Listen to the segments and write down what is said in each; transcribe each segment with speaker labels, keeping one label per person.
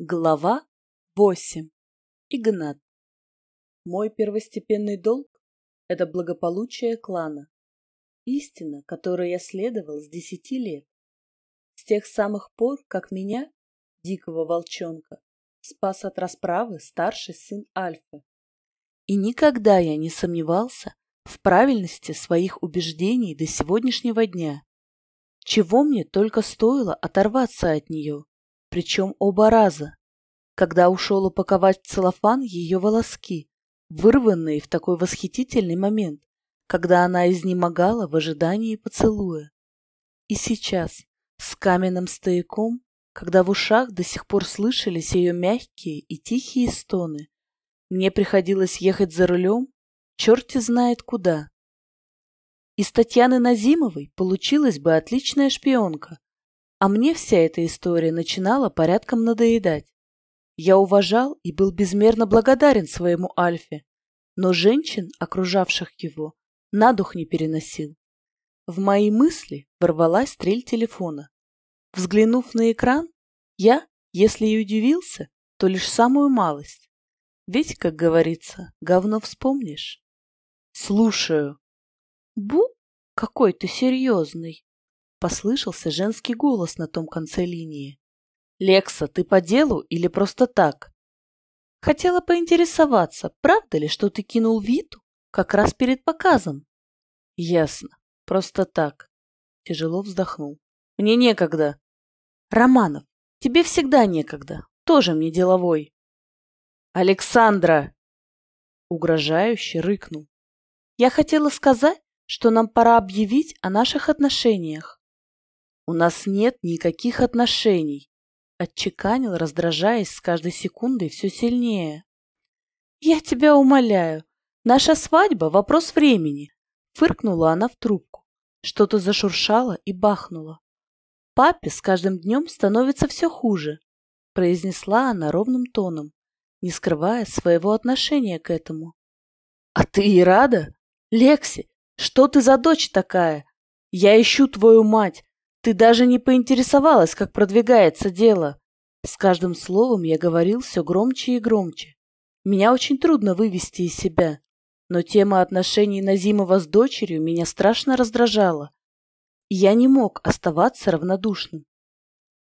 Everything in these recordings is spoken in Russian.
Speaker 1: Глава 8. Игнат. Мой первостепенный долг – это благополучие клана. Истина, которой я следовал с десяти лет. С тех самых пор, как меня, дикого волчонка, спас от расправы старший сын Альфы. И никогда я не сомневался в правильности своих убеждений до сегодняшнего дня. Чего мне только стоило оторваться от нее – причем оба раза, когда ушел упаковать в целлофан ее волоски, вырванные в такой восхитительный момент, когда она изнемогала в ожидании поцелуя. И сейчас, с каменным стояком, когда в ушах до сих пор слышались ее мягкие и тихие стоны, мне приходилось ехать за рулем, черти знает куда. Из Татьяны Назимовой получилась бы отличная шпионка, а мне вся эта история начинала порядком надоедать. Я уважал и был безмерно благодарен своему Альфе, но женщин, окружавших его, на дух не переносил. В мои мысли ворвалась стрель телефона. Взглянув на экран, я, если и удивился, то лишь самую малость. Ведь, как говорится, говно вспомнишь. Слушаю. Бу, какой ты серьезный. Послышался женский голос на том конце линии. «Лекса, ты по делу или просто так?» Хотела поинтересоваться, правда ли, что ты кинул Виту как раз перед показом? Ясно. Просто так. Тяжело вздохнул. Мне некогда. Романов, тебе всегда некогда. Тоже мне деловой. Александра! Угрожающе рыкнул. Я хотела сказать, что нам пора объявить о наших отношениях. «У нас нет никаких отношений», — отчеканил, раздражаясь с каждой секундой все сильнее. «Я тебя умоляю, наша свадьба — вопрос времени», — фыркнула она в трубку. Что-то зашуршало и бахнуло. «Папе с каждым днем становится все хуже», — произнесла она ровным тоном, не скрывая своего отношения к этому. «А ты и рада? Лекси, что ты за дочь такая? Я ищу твою мать, ты даже не поинтересовалась, как продвигается дело. С каждым словом я говорил все громче и громче. Меня очень трудно вывести из себя, но тема отношений Назимова с дочерью меня страшно раздражала. Я не мог оставаться равнодушным.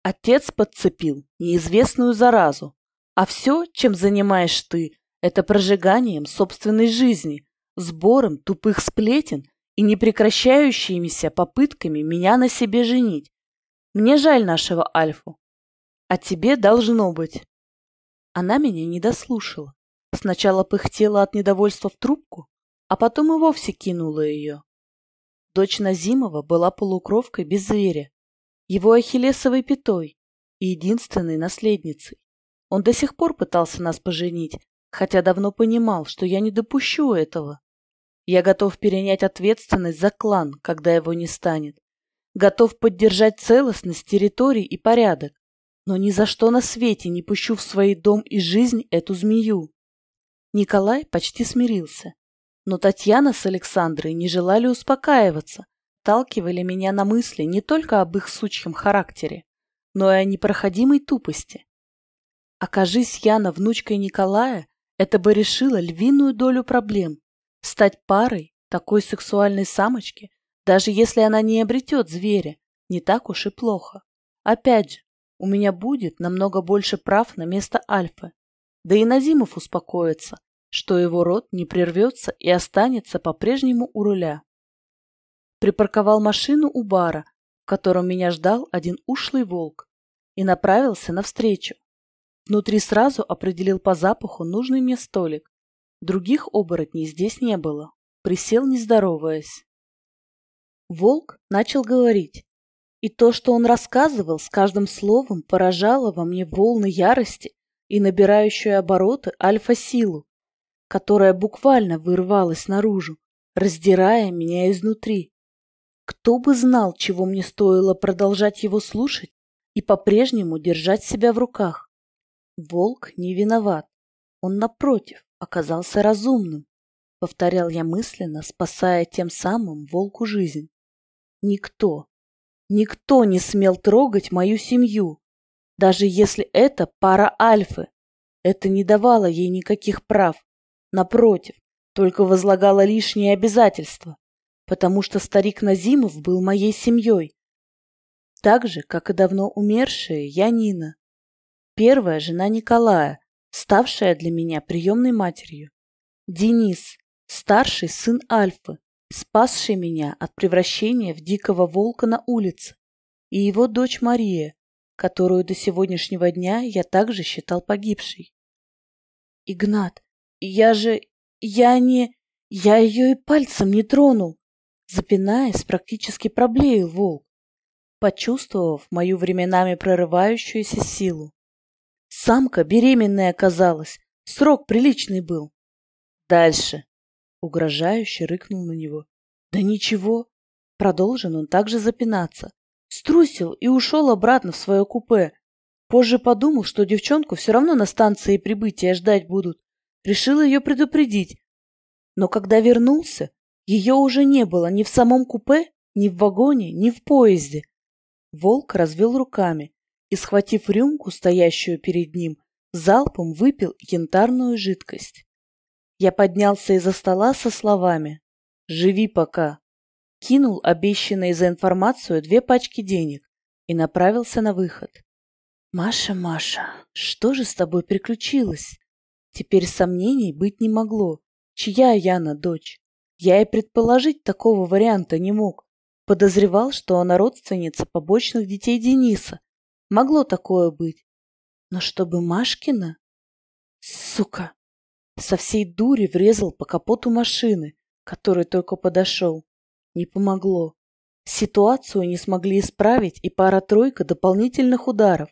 Speaker 1: Отец подцепил неизвестную заразу, а все, чем занимаешь ты, это прожиганием собственной жизни, сбором тупых сплетен и непрекращающимися попытками меня на себе женить. Мне жаль нашего Альфу. А тебе должно быть. Она меня не дослушала. Сначала пыхтела от недовольства в трубку, а потом и вовсе кинула ее. Дочь Назимова была полукровкой без зверя, его ахиллесовой пятой и единственной наследницей. Он до сих пор пытался нас поженить, хотя давно понимал, что я не допущу этого. Я готов перенять ответственность за клан, когда его не станет. Готов поддержать целостность территорий и порядок. Но ни за что на свете не пущу в свой дом и жизнь эту змею. Николай почти смирился. Но Татьяна с Александрой не желали успокаиваться, талкивали меня на мысли не только об их сучьем характере, но и о непроходимой тупости. Окажись Яна внучкой Николая, это бы решило львиную долю проблем, Стать парой такой сексуальной самочки, даже если она не обретет зверя, не так уж и плохо. Опять же, у меня будет намного больше прав на место Альфы. Да и Назимов успокоится, что его род не прервется и останется по-прежнему у руля. Припарковал машину у бара, в котором меня ждал один ушлый волк, и направился навстречу. Внутри сразу определил по запаху нужный мне столик Других оборотней здесь не было. Присел, не здороваясь. Волк начал говорить. И то, что он рассказывал, с каждым словом поражало во мне волны ярости и набирающую обороты альфа-силу, которая буквально вырвалась наружу, раздирая меня изнутри. Кто бы знал, чего мне стоило продолжать его слушать и по-прежнему держать себя в руках. Волк не виноват. Он, напротив, оказался разумным, повторял я мысленно, спасая тем самым волку жизнь. Никто, никто не смел трогать мою семью. Даже если это пара альфы, это не давало ей никаких прав. Напротив, только возлагало лишние обязательства, потому что старик Назимов был моей семьей. Так же, как и давно умершая Янина. Первая жена Николая, ставшая для меня приемной матерью. Денис, старший сын Альфы, спасший меня от превращения в дикого волка на улице, и его дочь Мария, которую до сегодняшнего дня я также считал погибшей. «Игнат, я же... я не... я ее и пальцем не тронул!» Запинаясь, практически проблеял волк, почувствовав мою временами прорывающуюся силу. Самка беременная оказалась, срок приличный был. Дальше. Угрожающе рыкнул на него. Да ничего. Продолжил он также запинаться. Струсил и ушел обратно в свое купе. Позже подумал, что девчонку все равно на станции прибытия ждать будут. Решил ее предупредить. Но когда вернулся, ее уже не было ни в самом купе, ни в вагоне, ни в поезде. Волк развел руками и, схватив рюмку, стоящую перед ним, залпом выпил янтарную жидкость. Я поднялся из-за стола со словами «Живи пока». Кинул обещанные за информацию две пачки денег и направился на выход. «Маша, Маша, что же с тобой приключилось?» Теперь сомнений быть не могло. Чья Яна дочь? Я и предположить такого варианта не мог. Подозревал, что она родственница побочных детей Дениса. Могло такое быть. Но чтобы Машкина? Сука! Со всей дури врезал по капоту машины, который только подошел. Не помогло. Ситуацию не смогли исправить и пара-тройка дополнительных ударов.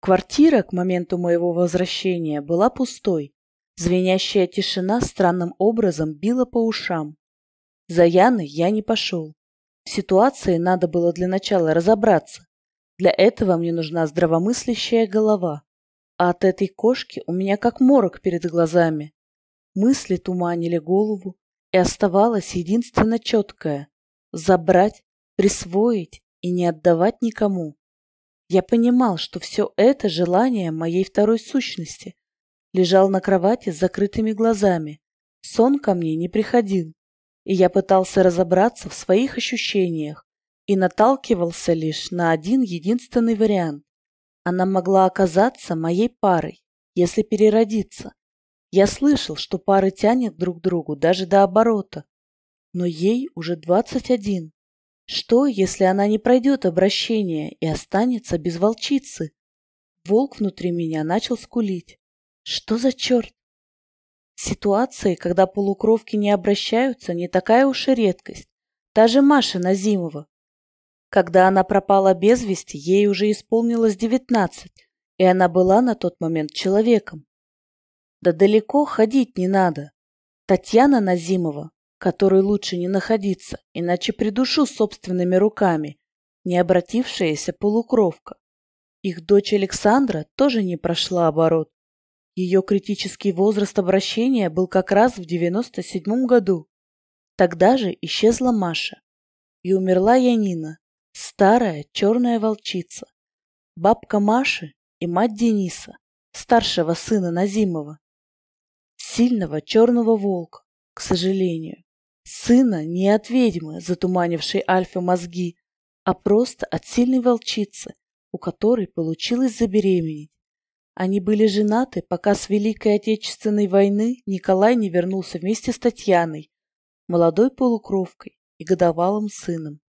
Speaker 1: Квартира к моменту моего возвращения была пустой. Звенящая тишина странным образом била по ушам. За Яной я не пошел. В ситуации надо было для начала разобраться. Для этого мне нужна здравомыслящая голова. А от этой кошки у меня как морок перед глазами. Мысли туманили голову, и оставалось единственно четкое – забрать, присвоить и не отдавать никому. Я понимал, что все это желание моей второй сущности. Лежал на кровати с закрытыми глазами. Сон ко мне не приходил, и я пытался разобраться в своих ощущениях и наталкивался лишь на один единственный вариант. Она могла оказаться моей парой, если переродиться. Я слышал, что пары тянет друг к другу даже до оборота. Но ей уже двадцать один. Что, если она не пройдет обращение и останется без волчицы? Волк внутри меня начал скулить. Что за черт? Ситуации, когда полукровки не обращаются, не такая уж и редкость. Та же Маша Назимова. Когда она пропала без вести, ей уже исполнилось девятнадцать, и она была на тот момент человеком. Да далеко ходить не надо. Татьяна Назимова которой лучше не находиться, иначе придушу собственными руками, не обратившаяся полукровка. Их дочь Александра тоже не прошла оборот. Ее критический возраст обращения был как раз в девяносто седьмом году. Тогда же исчезла Маша. И умерла Янина, старая черная волчица. Бабка Маши и мать Дениса, старшего сына Назимова. Сильного черного волка, к сожалению. Сына не от ведьмы, затуманившей Альфе мозги, а просто от сильной волчицы, у которой получилось забеременеть. Они были женаты, пока с Великой Отечественной войны Николай не вернулся вместе с Татьяной, молодой полукровкой и годовалым сыном.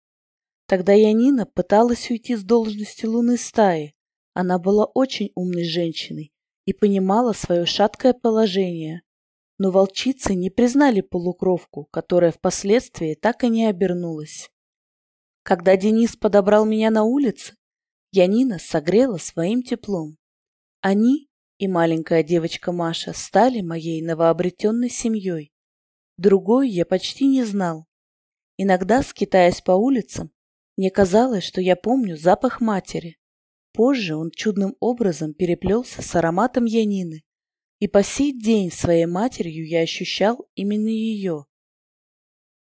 Speaker 1: Тогда Янина пыталась уйти с должности луны стаи. Она была очень умной женщиной и понимала свое шаткое положение, но волчицы не признали полукровку, которая впоследствии так и не обернулась. Когда Денис подобрал меня на улице, Янина согрела своим теплом. Они и маленькая девочка Маша стали моей новообретенной семьей. Другой я почти не знал. Иногда, скитаясь по улицам, мне казалось, что я помню запах матери. Позже он чудным образом переплелся с ароматом Янины. И по сей день своей матерью я ощущал именно ее.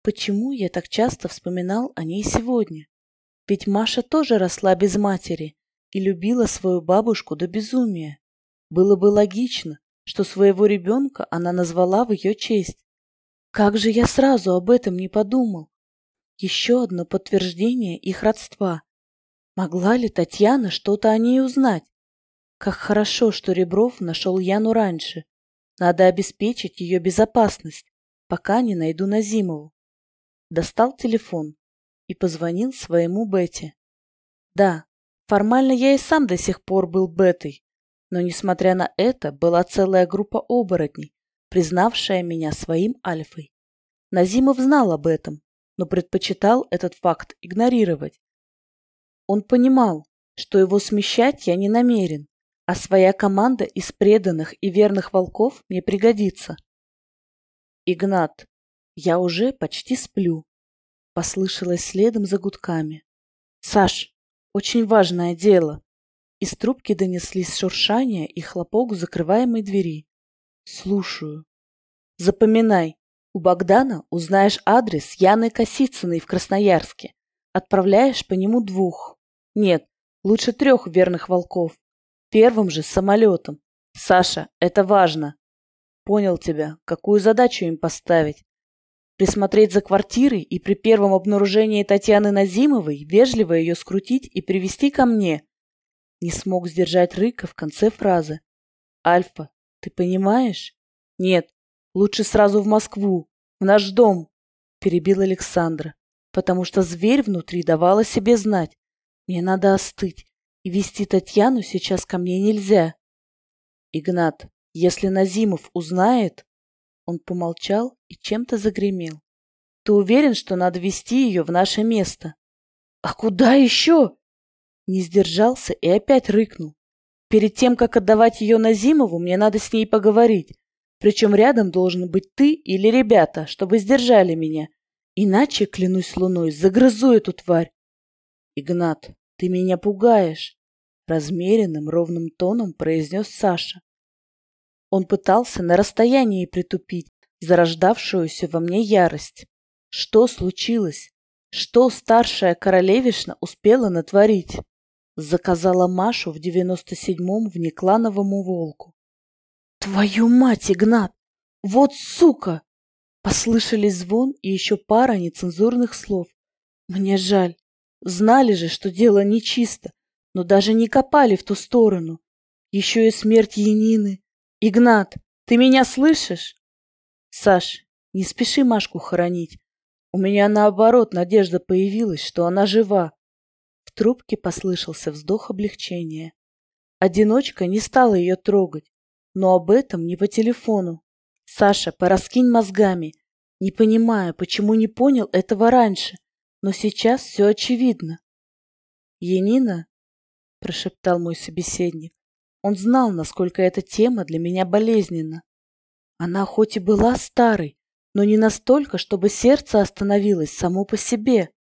Speaker 1: Почему я так часто вспоминал о ней сегодня? Ведь Маша тоже росла без матери и любила свою бабушку до безумия. Было бы логично, что своего ребенка она назвала в ее честь. Как же я сразу об этом не подумал? Еще одно подтверждение их родства. Могла ли Татьяна что-то о ней узнать? Как хорошо, что Ребров нашел Яну раньше. Надо обеспечить ее безопасность, пока не найду Назимову. Достал телефон и позвонил своему Бете. Да, формально я и сам до сих пор был Бетой, но, несмотря на это, была целая группа оборотней, признавшая меня своим альфой. Назимов знал об этом, но предпочитал этот факт игнорировать. Он понимал, что его смещать я не намерен, а своя команда из преданных и верных волков мне пригодится. «Игнат, я уже почти сплю», — послышалось следом за гудками. «Саш, очень важное дело». Из трубки донеслись шуршание и хлопок закрываемой двери. «Слушаю». «Запоминай, у Богдана узнаешь адрес Яны Косицыной в Красноярске. Отправляешь по нему двух. Нет, лучше трех верных волков. Первым же самолетом. Саша, это важно. Понял тебя. Какую задачу им поставить? Присмотреть за квартирой и при первом обнаружении Татьяны Назимовой вежливо ее скрутить и привести ко мне. Не смог сдержать рыка в конце фразы. Альфа, ты понимаешь? Нет, лучше сразу в Москву, в наш дом, перебил Александра потому что зверь внутри давал себе знать. Мне надо остыть, и вести Татьяну сейчас ко мне нельзя. Игнат, если Назимов узнает... Он помолчал и чем-то загремел. Ты уверен, что надо вести ее в наше место? А куда еще? Не сдержался и опять рыкнул. Перед тем, как отдавать ее Назимову, мне надо с ней поговорить. Причем рядом должен быть ты или ребята, чтобы сдержали меня. Иначе, клянусь луной, загрызу эту тварь. Игнат, ты меня пугаешь, размеренным, ровным тоном произнес Саша. Он пытался на расстоянии притупить зарождавшуюся во мне ярость. Что случилось? Что старшая королевишна успела натворить? Заказала Машу в девяносто седьмом внеклановому волку. Твою мать, Игнат! Вот сука! Послышались звон и еще пара нецензурных слов. Мне жаль. Знали же, что дело нечисто, но даже не копали в ту сторону. Еще и смерть Янины. Игнат, ты меня слышишь? Саш, не спеши Машку хоронить. У меня наоборот надежда появилась, что она жива. В трубке послышался вздох облегчения. Одиночка не стала ее трогать, но об этом не по телефону. Саша, пораскинь мозгами. Не понимаю, почему не понял этого раньше, но сейчас все очевидно. Енина, прошептал мой собеседник. Он знал, насколько эта тема для меня болезненна. Она хоть и была старой, но не настолько, чтобы сердце остановилось само по себе.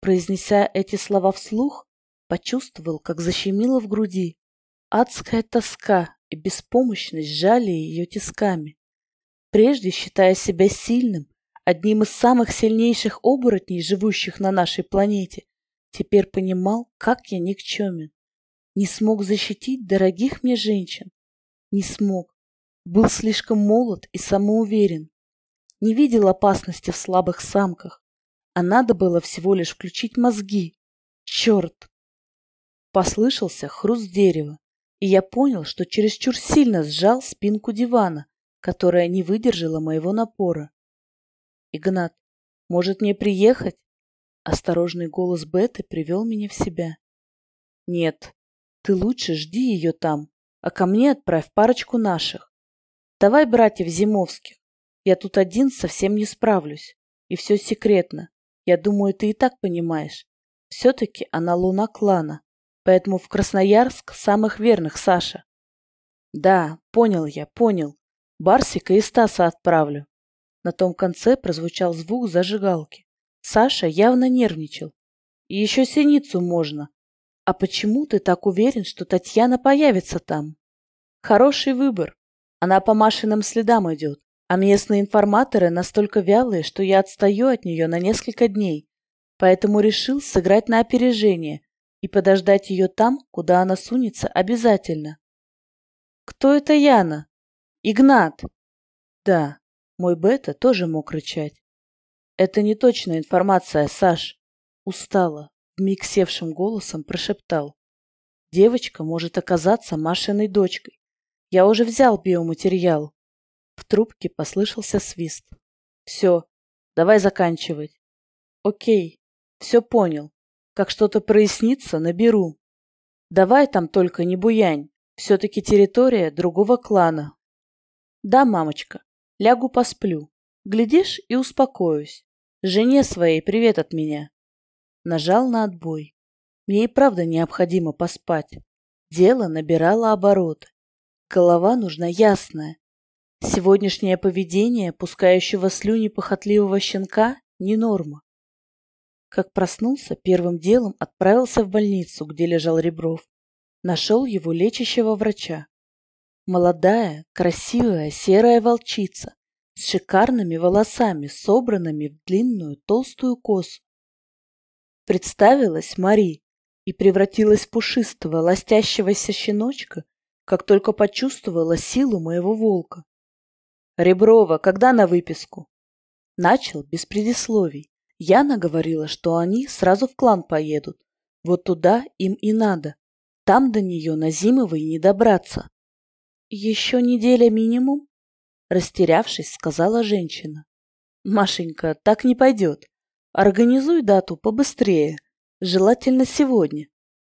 Speaker 1: Произнеся эти слова вслух, почувствовал, как защемило в груди. Адская тоска и беспомощность сжали ее тисками. Прежде считая себя сильным, одним из самых сильнейших оборотней, живущих на нашей планете, теперь понимал, как я никчемен. Не смог защитить дорогих мне женщин. Не смог. Был слишком молод и самоуверен. Не видел опасности в слабых самках. А надо было всего лишь включить мозги. Черт! Послышался хруст дерева, и я понял, что чересчур сильно сжал спинку дивана, которая не выдержала моего напора. «Игнат, может мне приехать?» Осторожный голос Беты привел меня в себя. «Нет, ты лучше жди ее там, а ко мне отправь парочку наших. Давай братьев Зимовских. Я тут один совсем не справлюсь. И все секретно. Я думаю, ты и так понимаешь. Все-таки она луна клана, поэтому в Красноярск самых верных, Саша. Да, понял я, понял. Барсика и Стаса отправлю. На том конце прозвучал звук зажигалки. Саша явно нервничал. И еще синицу можно. А почему ты так уверен, что Татьяна появится там? Хороший выбор. Она по Машиным следам идет. А местные информаторы настолько вялые, что я отстаю от нее на несколько дней. Поэтому решил сыграть на опережение и подождать ее там, куда она сунется, обязательно. «Кто это Яна?» «Игнат!» «Да, мой Бета тоже мог рычать. Это не точная информация, Саш. Устала, вмиг севшим голосом прошептал. Девочка может оказаться Машиной дочкой. Я уже взял биоматериал. В трубке послышался свист. Все, давай заканчивать. Окей, все понял. Как что-то прояснится, наберу. Давай там только не буянь. Все-таки территория другого клана. Да, мамочка, лягу посплю. Глядишь и успокоюсь. Жене своей привет от меня. Нажал на отбой. Мне и правда необходимо поспать. Дело набирало обороты. Голова нужна ясная. Сегодняшнее поведение пускающего слюни похотливого щенка не норма. Как проснулся, первым делом отправился в больницу, где лежал Ребров. Нашел его лечащего врача. Молодая, красивая, серая волчица с шикарными волосами, собранными в длинную толстую косу. Представилась Мари и превратилась в пушистого, ластящегося щеночка, как только почувствовала силу моего волка. «Реброва, когда на выписку?» Начал без предисловий. Яна говорила, что они сразу в клан поедут. Вот туда им и надо. Там до нее на Зимовой не добраться. Еще неделя минимум? Растерявшись, сказала женщина. Машенька, так не пойдет. Организуй дату побыстрее. Желательно сегодня.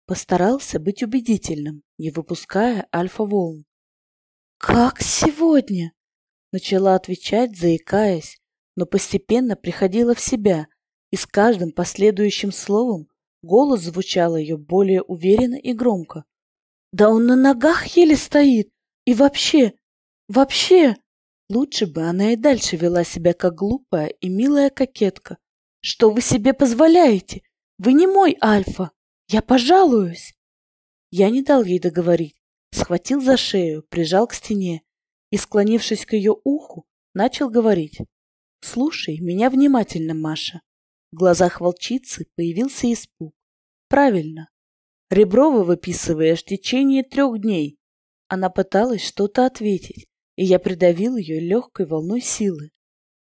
Speaker 1: Постарался быть убедительным, не выпуская альфа-волн. «Как сегодня?» Начала отвечать, заикаясь, но постепенно приходила в себя, и с каждым последующим словом голос звучал ее более уверенно и громко. «Да он на ногах еле стоит! И вообще, вообще...» Лучше бы она и дальше вела себя как глупая и милая кокетка. «Что вы себе позволяете? Вы не мой Альфа! Я пожалуюсь!» Я не дал ей договорить, схватил за шею, прижал к стене и, склонившись к ее уху, начал говорить. «Слушай меня внимательно, Маша. В глазах волчицы появился испуг. Правильно. Реброва выписываешь в течение трех дней. Она пыталась что-то ответить, и я придавил ее легкой волной силы.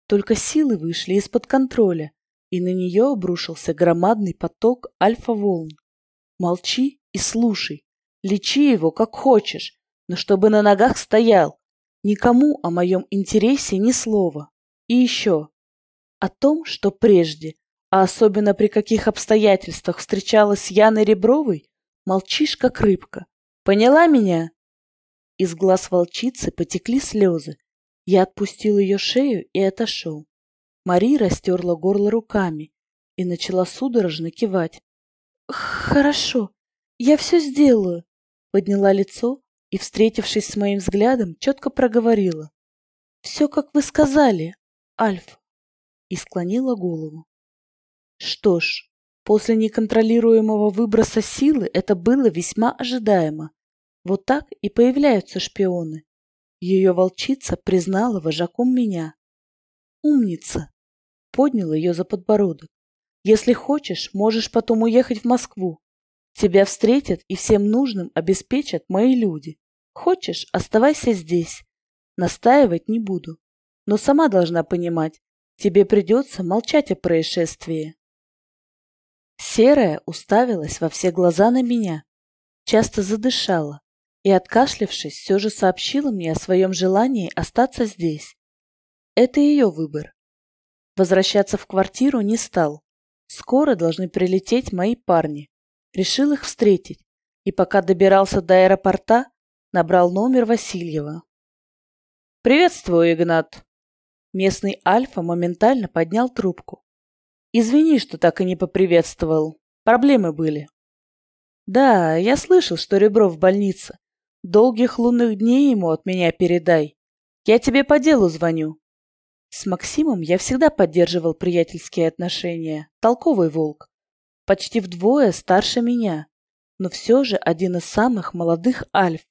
Speaker 1: Только силы вышли из-под контроля, и на нее обрушился громадный поток альфа-волн. Молчи и слушай. Лечи его как хочешь, но чтобы на ногах стоял. Никому о моем интересе ни слова. И еще. О том, что прежде а особенно при каких обстоятельствах встречалась с Яной Ребровой, молчишь, как рыбка. Поняла меня? Из глаз волчицы потекли слезы. Я отпустил ее шею и отошел. Мари растерла горло руками и начала судорожно кивать. «Хорошо, я все сделаю», — подняла лицо и, встретившись с моим взглядом, четко проговорила. «Все, как вы сказали, Альф», и склонила голову. Что ж, после неконтролируемого выброса силы это было весьма ожидаемо. Вот так и появляются шпионы. Ее волчица признала вожаком меня. Умница. Поднял ее за подбородок. Если хочешь, можешь потом уехать в Москву. Тебя встретят и всем нужным обеспечат мои люди. Хочешь, оставайся здесь. Настаивать не буду. Но сама должна понимать, тебе придется молчать о происшествии. Серая уставилась во все глаза на меня, часто задышала и, откашлившись, все же сообщила мне о своем желании остаться здесь. Это ее выбор. Возвращаться в квартиру не стал. Скоро должны прилететь мои парни. Решил их встретить, и пока добирался до аэропорта, набрал номер Васильева. «Приветствую, Игнат!» Местный Альфа моментально поднял трубку. Извини, что так и не поприветствовал. Проблемы были. Да, я слышал, что Ребро в больнице. Долгих лунных дней ему от меня передай. Я тебе по делу звоню. С Максимом я всегда поддерживал приятельские отношения. Толковый волк. Почти вдвое старше меня. Но все же один из самых молодых альф.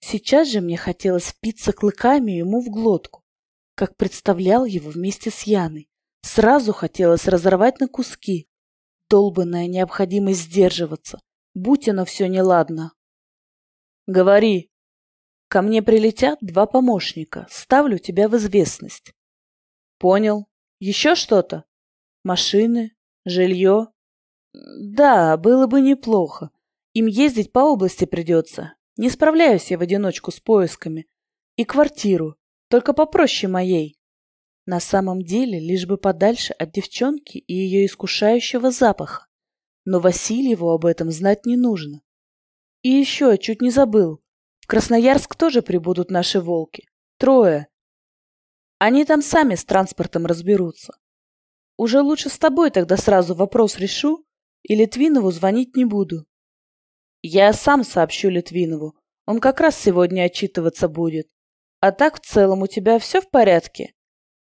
Speaker 1: Сейчас же мне хотелось впиться клыками ему в глотку, как представлял его вместе с Яной. Сразу хотелось разорвать на куски. Долбанная необходимость сдерживаться. Будь оно все неладно. Говори. Ко мне прилетят два помощника. Ставлю тебя в известность. Понял. Еще что-то? Машины? Жилье? Да, было бы неплохо. Им ездить по области придется. Не справляюсь я в одиночку с поисками. И квартиру. Только попроще моей. На самом деле, лишь бы подальше от девчонки и ее искушающего запаха. Но Васильеву об этом знать не нужно. И еще, чуть не забыл. В Красноярск тоже прибудут наши волки. Трое. Они там сами с транспортом разберутся. Уже лучше с тобой тогда сразу вопрос решу, и Литвинову звонить не буду. Я сам сообщу Литвинову. Он как раз сегодня отчитываться будет. А так в целом у тебя все в порядке?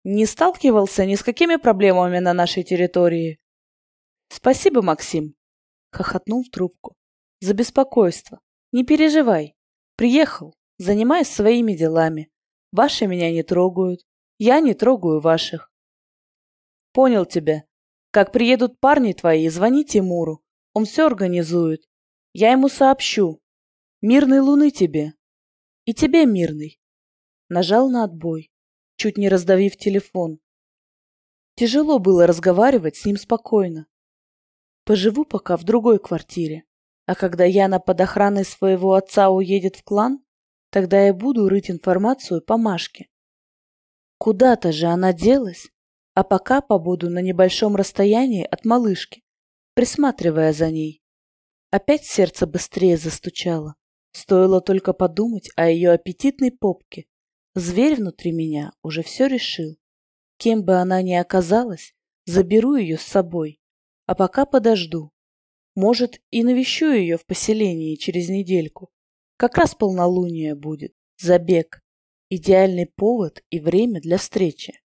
Speaker 1: Не сталкивался ни с какими проблемами на нашей территории? Спасибо, Максим. Хохотнул в трубку. За беспокойство. Не переживай. Приехал. Занимаюсь своими делами. Ваши меня не трогают. Я не трогаю ваших. Понял тебя. Как приедут парни твои, звони Тимуру. Он все организует. Я ему сообщу. Мирной луны тебе. И тебе мирный. Нажал на отбой, чуть не раздавив телефон. Тяжело было разговаривать с ним спокойно. Поживу пока в другой квартире. А когда Яна под охраной своего отца уедет в клан, тогда я буду рыть информацию по Машке. Куда-то же она делась, а пока побуду на небольшом расстоянии от малышки, присматривая за ней. Опять сердце быстрее застучало. Стоило только подумать о ее аппетитной попке, Зверь внутри меня уже все решил. Кем бы она ни оказалась, заберу ее с собой. А пока подожду. Может, и навещу ее в поселении через недельку. Как раз полнолуние будет. Забег. Идеальный повод и время для встречи.